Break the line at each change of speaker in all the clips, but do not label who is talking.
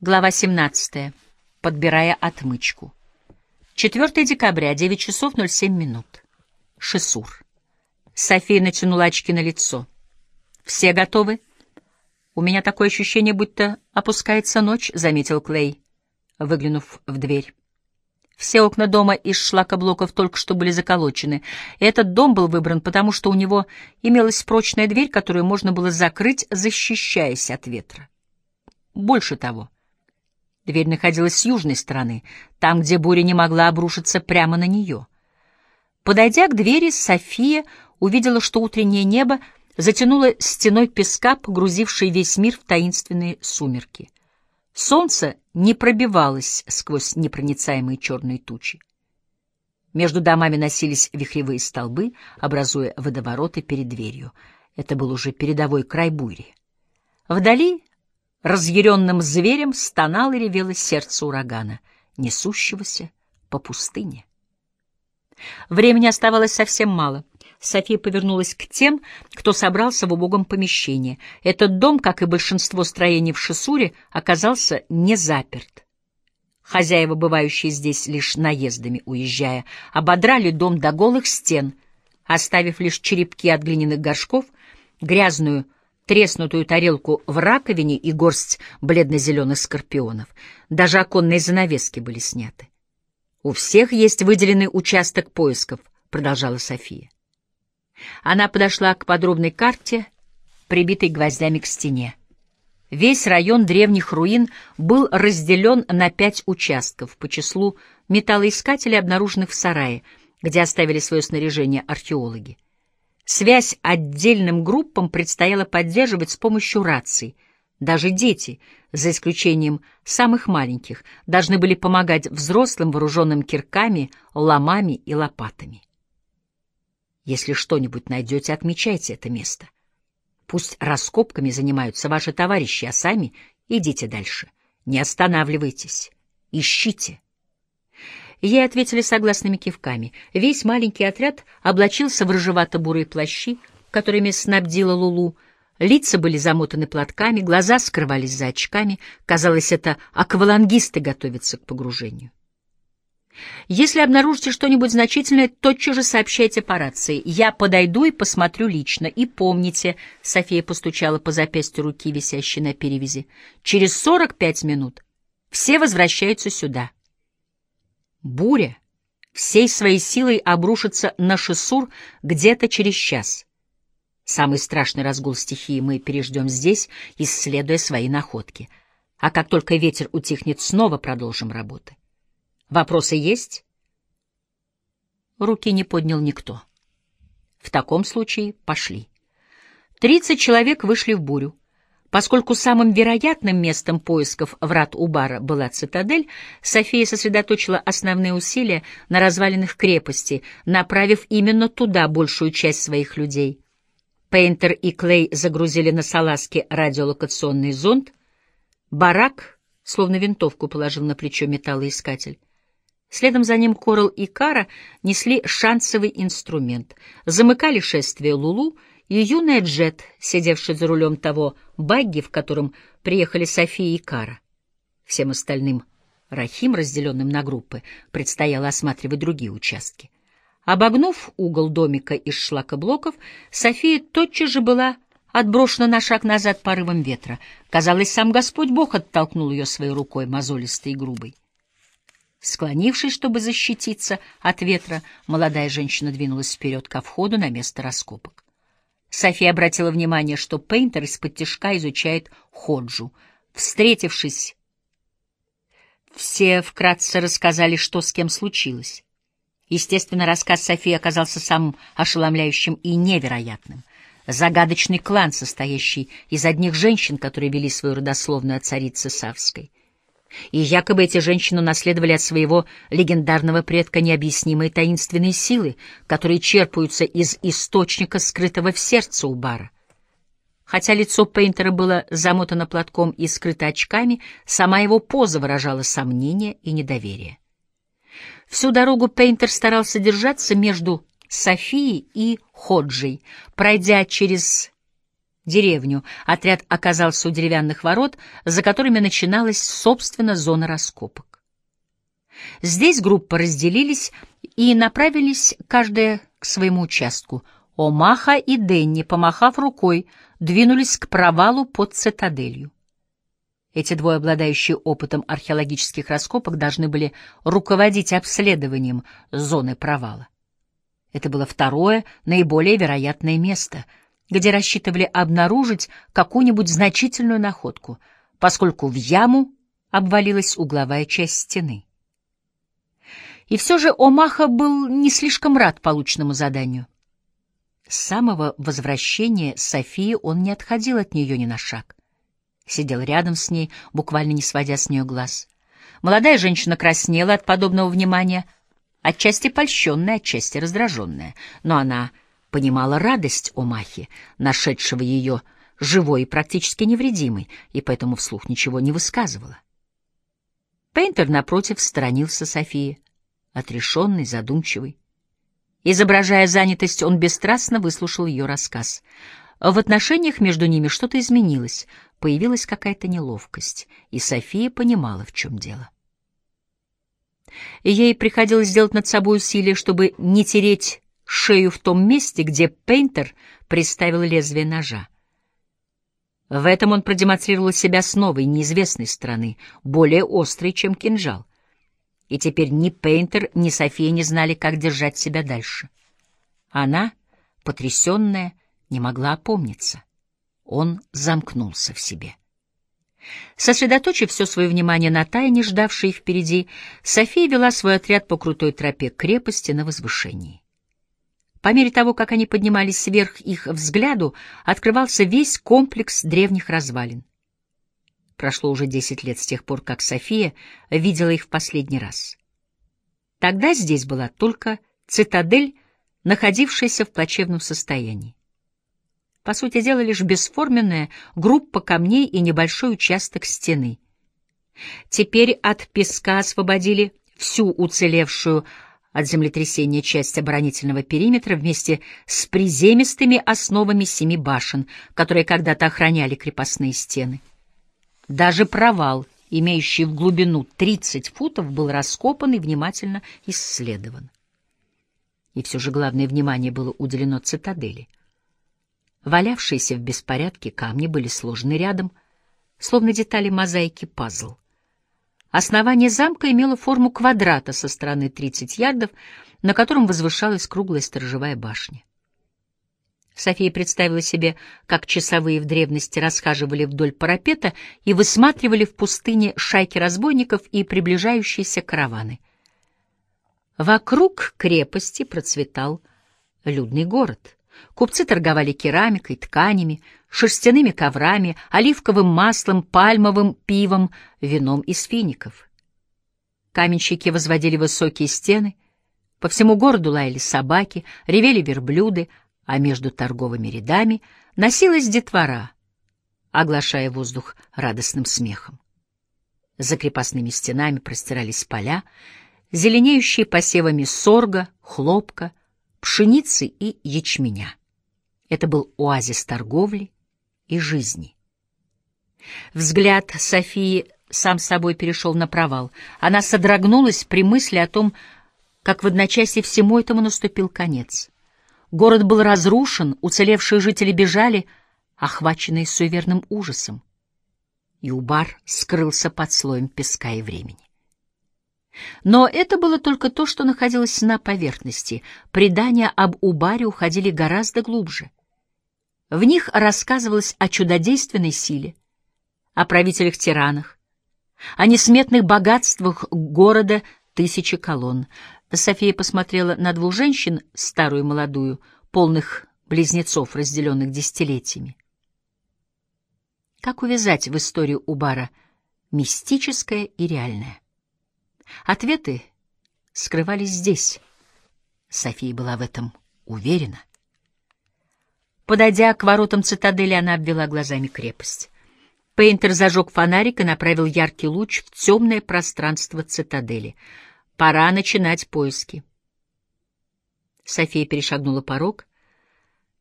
Глава 17. Подбирая отмычку. 4 декабря, 9 часов 07 минут. Шесур. София натянула очки на лицо. «Все готовы?» «У меня такое ощущение, будто опускается ночь», — заметил Клей, выглянув в дверь. Все окна дома из шлакоблоков только что были заколочены. Этот дом был выбран, потому что у него имелась прочная дверь, которую можно было закрыть, защищаясь от ветра. Больше того — Дверь находилась с южной стороны, там, где буря не могла обрушиться прямо на нее. Подойдя к двери, София увидела, что утреннее небо затянуло стеной песка, погрузившей весь мир в таинственные сумерки. Солнце не пробивалось сквозь непроницаемые черные тучи. Между домами носились вихревые столбы, образуя водовороты перед дверью. Это был уже передовой край бури. Вдали Разъяренным зверем стонало и ревело сердце урагана, несущегося по пустыне. Времени оставалось совсем мало. София повернулась к тем, кто собрался в убогом помещении. Этот дом, как и большинство строений в Шисуре, оказался не заперт. Хозяева, бывающие здесь лишь наездами уезжая, ободрали дом до голых стен, оставив лишь черепки от глиняных горшков, грязную треснутую тарелку в раковине и горсть бледно-зеленых скорпионов. Даже оконные занавески были сняты. «У всех есть выделенный участок поисков», — продолжала София. Она подошла к подробной карте, прибитой гвоздями к стене. Весь район древних руин был разделен на пять участков по числу металлоискателей, обнаруженных в сарае, где оставили свое снаряжение археологи. Связь отдельным группам предстояло поддерживать с помощью раций. Даже дети, за исключением самых маленьких, должны были помогать взрослым, вооруженным кирками, ломами и лопатами. Если что-нибудь найдете, отмечайте это место. Пусть раскопками занимаются ваши товарищи, а сами идите дальше. Не останавливайтесь. Ищите. Ей ответили согласными кивками. Весь маленький отряд облачился в рыжевато-бурые плащи, которыми снабдила Лулу. Лица были замотаны платками, глаза скрывались за очками. Казалось, это аквалангисты готовятся к погружению. Если обнаружите что-нибудь значительное, тотчас же сообщайте по рации. Я подойду и посмотрю лично. И помните, — София постучала по запястью руки, висящей на перевязи, — через сорок пять минут все возвращаются сюда. Буря всей своей силой обрушится на Шессур где-то через час. Самый страшный разгул стихии мы переждем здесь, исследуя свои находки. А как только ветер утихнет, снова продолжим работы. Вопросы есть? Руки не поднял никто. В таком случае пошли. Тридцать человек вышли в бурю. Поскольку самым вероятным местом поисков врат Убара была цитадель, София сосредоточила основные усилия на развалинах крепости, направив именно туда большую часть своих людей. Пейнтер и Клей загрузили на салазки радиолокационный зонд. Барак, словно винтовку, положил на плечо металлоискатель. Следом за ним Корал и Кара несли шансовый инструмент, замыкали шествие Лулу и юная Джет, сидевшая за рулем того багги, в котором приехали София и Кара. Всем остальным, Рахим, разделенным на группы, предстояло осматривать другие участки. Обогнув угол домика из шлакоблоков, София тотчас же была отброшена на шаг назад порывом ветра. Казалось, сам Господь Бог оттолкнул ее своей рукой, мозолистой и грубой. Склонившись, чтобы защититься от ветра, молодая женщина двинулась вперед ко входу на место раскопок. София обратила внимание, что Пейнтер из-под тяжка изучает Ходжу. Встретившись, все вкратце рассказали, что с кем случилось. Естественно, рассказ Софии оказался самым ошеломляющим и невероятным. Загадочный клан, состоящий из одних женщин, которые вели свою родословную от царицы Савской. И якобы эти женщины наследовали от своего легендарного предка необъяснимые таинственные силы, которые черпаются из источника, скрытого в сердце у бара. Хотя лицо Пейнтера было замотано платком и скрыто очками, сама его поза выражала сомнение и недоверие. Всю дорогу Пейнтер старался держаться между Софией и Ходжей, пройдя через деревню, отряд оказался у деревянных ворот, за которыми начиналась, собственно, зона раскопок. Здесь группы разделились и направились каждая к своему участку. Омаха и Денни, помахав рукой, двинулись к провалу под цитаделью. Эти двое, обладающие опытом археологических раскопок, должны были руководить обследованием зоны провала. Это было второе, наиболее вероятное место, где рассчитывали обнаружить какую-нибудь значительную находку, поскольку в яму обвалилась угловая часть стены. И все же Омаха был не слишком рад полученному заданию. С самого возвращения Софии он не отходил от нее ни на шаг. Сидел рядом с ней, буквально не сводя с нее глаз. Молодая женщина краснела от подобного внимания, отчасти польщенная, отчасти раздраженная, но она понимала радость Омахи, нашедшего ее живой и практически невредимой, и поэтому вслух ничего не высказывала. Пейнтер, напротив, сторонился Софии, отрешенный, задумчивый. Изображая занятость, он бесстрастно выслушал ее рассказ. В отношениях между ними что-то изменилось, появилась какая-то неловкость, и София понимала, в чем дело. Ей приходилось сделать над собой усилие, чтобы не тереть шею в том месте, где Пейнтер приставил лезвие ножа. В этом он продемонстрировал себя с новой, неизвестной стороны, более острой, чем кинжал и теперь ни Пейнтер, ни София не знали, как держать себя дальше. Она, потрясенная, не могла опомниться. Он замкнулся в себе. Сосредоточив все свое внимание на тайне, ждавшей их впереди, София вела свой отряд по крутой тропе крепости на возвышении. По мере того, как они поднимались вверх их взгляду, открывался весь комплекс древних развалин. Прошло уже десять лет с тех пор, как София видела их в последний раз. Тогда здесь была только цитадель, находившаяся в плачевном состоянии. По сути дела, лишь бесформенная группа камней и небольшой участок стены. Теперь от песка освободили всю уцелевшую от землетрясения часть оборонительного периметра вместе с приземистыми основами семи башен, которые когда-то охраняли крепостные стены. Даже провал, имеющий в глубину 30 футов, был раскопан и внимательно исследован. И все же главное внимание было уделено цитадели. Валявшиеся в беспорядке камни были сложены рядом, словно детали мозаики пазл. Основание замка имело форму квадрата со стороны 30 ярдов, на котором возвышалась круглая сторожевая башня. София представила себе, как часовые в древности расхаживали вдоль парапета и высматривали в пустыне шайки разбойников и приближающиеся караваны. Вокруг крепости процветал людный город. Купцы торговали керамикой, тканями, шерстяными коврами, оливковым маслом, пальмовым пивом, вином из фиников. Каменщики возводили высокие стены, по всему городу лаяли собаки, ревели верблюды, а между торговыми рядами носилась детвора, оглашая воздух радостным смехом. За крепостными стенами простирались поля, зеленеющие посевами сорга, хлопка, пшеницы и ячменя. Это был оазис торговли и жизни. Взгляд Софии сам собой перешел на провал. Она содрогнулась при мысли о том, как в одночасье всему этому наступил конец. Город был разрушен, уцелевшие жители бежали, охваченные суеверным ужасом. И Убар скрылся под слоем песка и времени. Но это было только то, что находилось на поверхности. Предания об Убаре уходили гораздо глубже. В них рассказывалось о чудодейственной силе, о правителях-тиранах, о несметных богатствах города тысячи колонн, София посмотрела на двух женщин, старую и молодую, полных близнецов, разделенных десятилетиями. Как увязать в историю Убара мистическое и реальное? Ответы скрывались здесь. София была в этом уверена. Подойдя к воротам цитадели, она обвела глазами крепость. Пейнтер зажег фонарик и направил яркий луч в темное пространство цитадели — Пора начинать поиски. София перешагнула порог.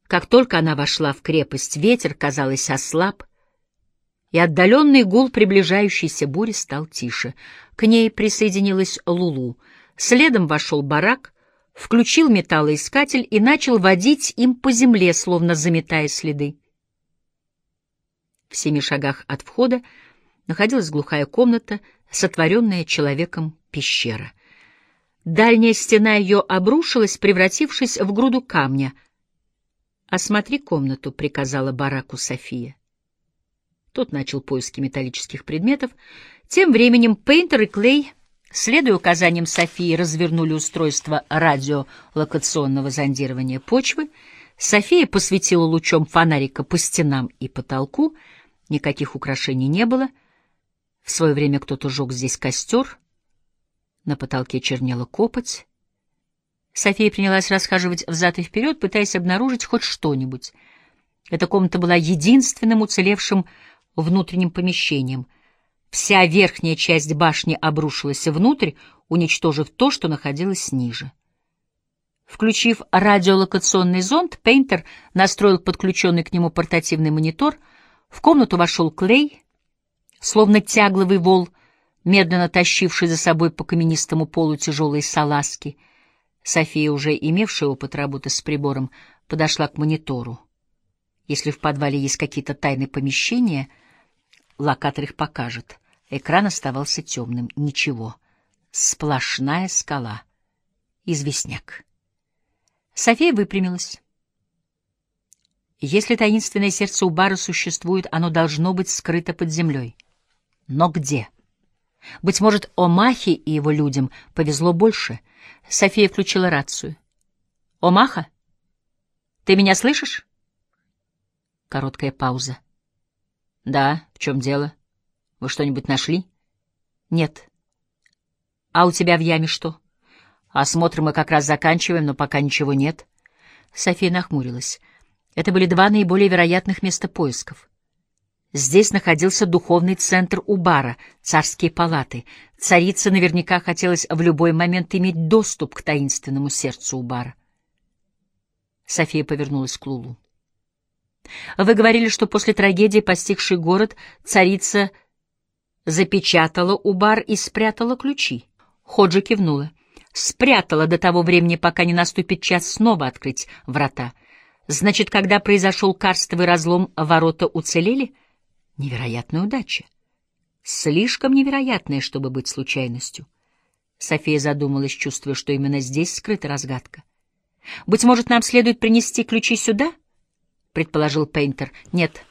Как только она вошла в крепость, ветер, казалось, ослаб, и отдаленный гул приближающейся бури стал тише. К ней присоединилась Лулу. Следом вошел барак, включил металлоискатель и начал водить им по земле, словно заметая следы. В семи шагах от входа находилась глухая комната, сотворенная человеком пещера. Дальняя стена ее обрушилась, превратившись в груду камня. «Осмотри комнату», — приказала бараку София. Тот начал поиски металлических предметов. Тем временем Пейнтер и Клей, следуя указаниям Софии, развернули устройство радиолокационного зондирования почвы. София посветила лучом фонарика по стенам и потолку. Никаких украшений не было. В свое время кто-то жег здесь костер — на потолке чернела копоть. София принялась расхаживать взад и вперед, пытаясь обнаружить хоть что-нибудь. Эта комната была единственным уцелевшим внутренним помещением. Вся верхняя часть башни обрушилась внутрь, уничтожив то, что находилось ниже. Включив радиолокационный зонд, Пейнтер настроил подключенный к нему портативный монитор. В комнату вошел Клей, словно тягловый вол — медленно тащивший за собой по каменистому полу тяжелые салазки. София, уже имевшая опыт работы с прибором, подошла к монитору. Если в подвале есть какие-то тайные помещения, локатор их покажет. Экран оставался темным. Ничего. Сплошная скала. Известняк. София выпрямилась. Если таинственное сердце у бара существует, оно должно быть скрыто под землей. Но где? — быть может, Омахе и его людям повезло больше. София включила рацию. «Омаха? Ты меня слышишь?» Короткая пауза. «Да, в чем дело? Вы что-нибудь нашли?» «Нет». «А у тебя в яме что?» «Осмотр мы как раз заканчиваем, но пока ничего нет». София нахмурилась. Это были два наиболее вероятных места поисков. Здесь находился духовный центр Убара, царские палаты. Царице наверняка хотелось в любой момент иметь доступ к таинственному сердцу Убара. София повернулась к Лулу. «Вы говорили, что после трагедии, постигшей город, царица запечатала Убар и спрятала ключи». Ходжи кивнула. «Спрятала до того времени, пока не наступит час снова открыть врата. Значит, когда произошел карстовый разлом, ворота уцелели?» Невероятная удача. Слишком невероятная, чтобы быть случайностью. София задумалась, чувствуя, что именно здесь скрыта разгадка. «Быть может, нам следует принести ключи сюда?» — предположил Пейнтер. «Нет».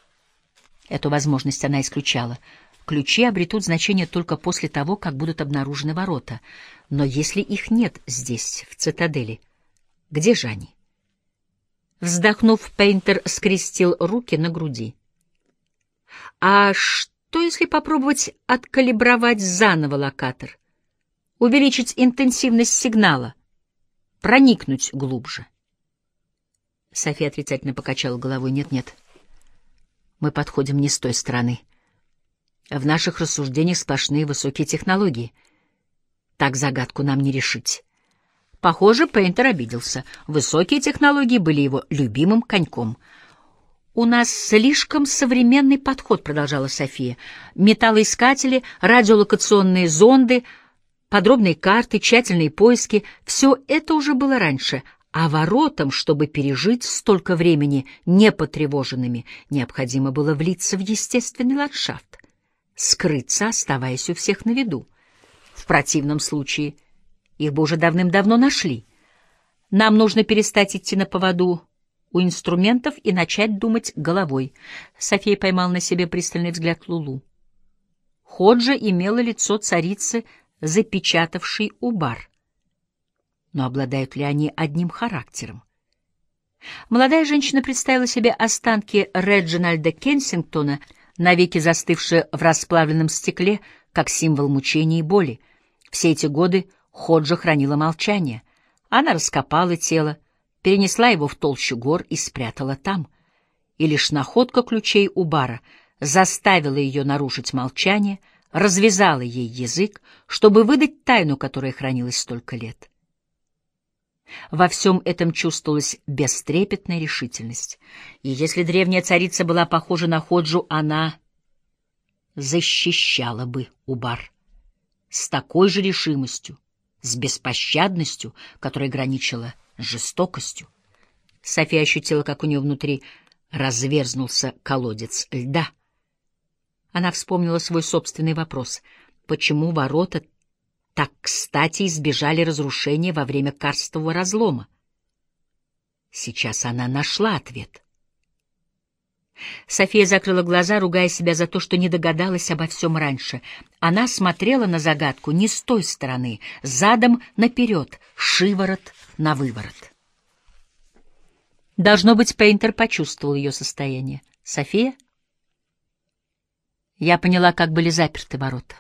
Эту возможность она исключала. Ключи обретут значение только после того, как будут обнаружены ворота. Но если их нет здесь, в цитадели, где же они? Вздохнув, Пейнтер скрестил руки на груди. А что, если попробовать откалибровать заново локатор? Увеличить интенсивность сигнала? Проникнуть глубже? София отрицательно покачала головой. Нет-нет, мы подходим не с той стороны. В наших рассуждениях сплошные высокие технологии. Так загадку нам не решить. Похоже, Пейнтер обиделся. Высокие технологии были его любимым коньком — «У нас слишком современный подход», — продолжала София. «Металлоискатели, радиолокационные зонды, подробные карты, тщательные поиски — все это уже было раньше, а воротам, чтобы пережить столько времени непотревоженными, необходимо было влиться в естественный ландшафт, скрыться, оставаясь у всех на виду. В противном случае их бы уже давным-давно нашли. Нам нужно перестать идти на поводу у инструментов и начать думать головой. София поймал на себе пристальный взгляд Лулу. Ходжа имела лицо царицы, запечатавшей убар. Но обладают ли они одним характером? Молодая женщина представила себе останки Реджинальда Кенсингтона, навеки застывшие в расплавленном стекле, как символ мучений и боли. Все эти годы Ходжа хранила молчание. Она раскопала тело, перенесла его в толщу гор и спрятала там. И лишь находка ключей у бара заставила ее нарушить молчание, развязала ей язык, чтобы выдать тайну, которая хранилась столько лет. Во всем этом чувствовалась бестрепетная решительность. И если древняя царица была похожа на Ходжу, она защищала бы Убар с такой же решимостью, с беспощадностью, которая граничила с жестокостью. София ощутила, как у нее внутри разверзнулся колодец льда. Она вспомнила свой собственный вопрос. Почему ворота так кстати избежали разрушения во время карстового разлома? Сейчас она нашла ответ. София закрыла глаза, ругая себя за то, что не догадалась обо всем раньше. Она смотрела на загадку не с той стороны, задом наперед, шиворот на выворот. Должно быть, Пейнтер почувствовал ее состояние. «София?» Я поняла, как были заперты ворота.